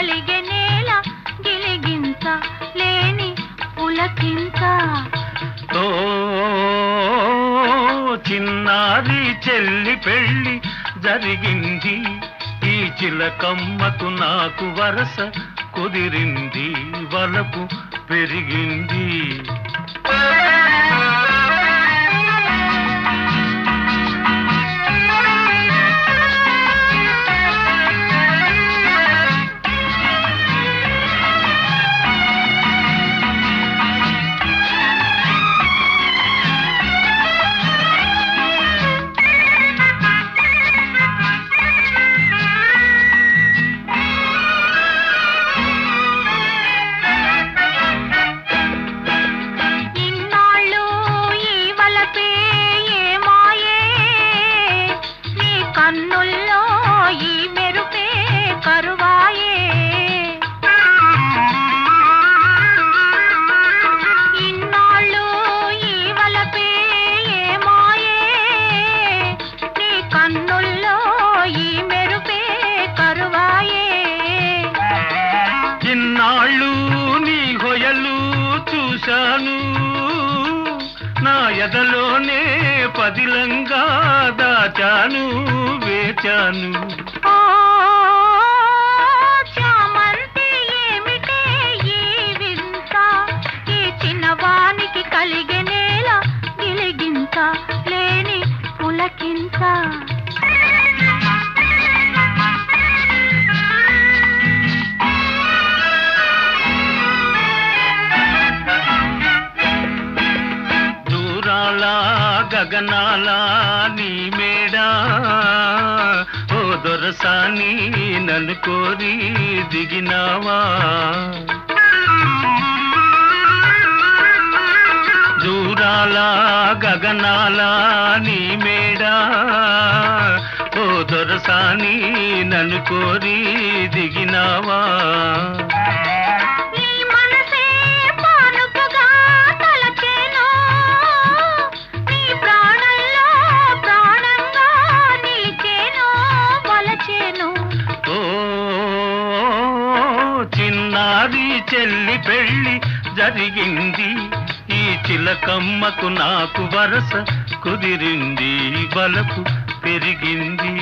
కలిగే నేల గిలిగింత లేని పులకింత ఓ చిన్నారి చెల్లి పెళ్ళి జరిగింది. ఈ చిలకమ్మకు నాకు వరస కుదిరింది వలపు పెరిగింది. చూశాను. నా ఎదలోనే పదిలంగా దాచాను వేచాను. గగనాల నీ మేడా? ఓ దొరసాని నన్ను కోరి దిగినావా? దూరాల గగనాల నీ మేడా? ఓ దొరసాని నన్ను కోరి దిగినావా? చెల్లి పెళ్ళి జరిగింది. ఈ చిలకమ్మకు నాకు వరస కుదిరింది బలకు పెరిగింది.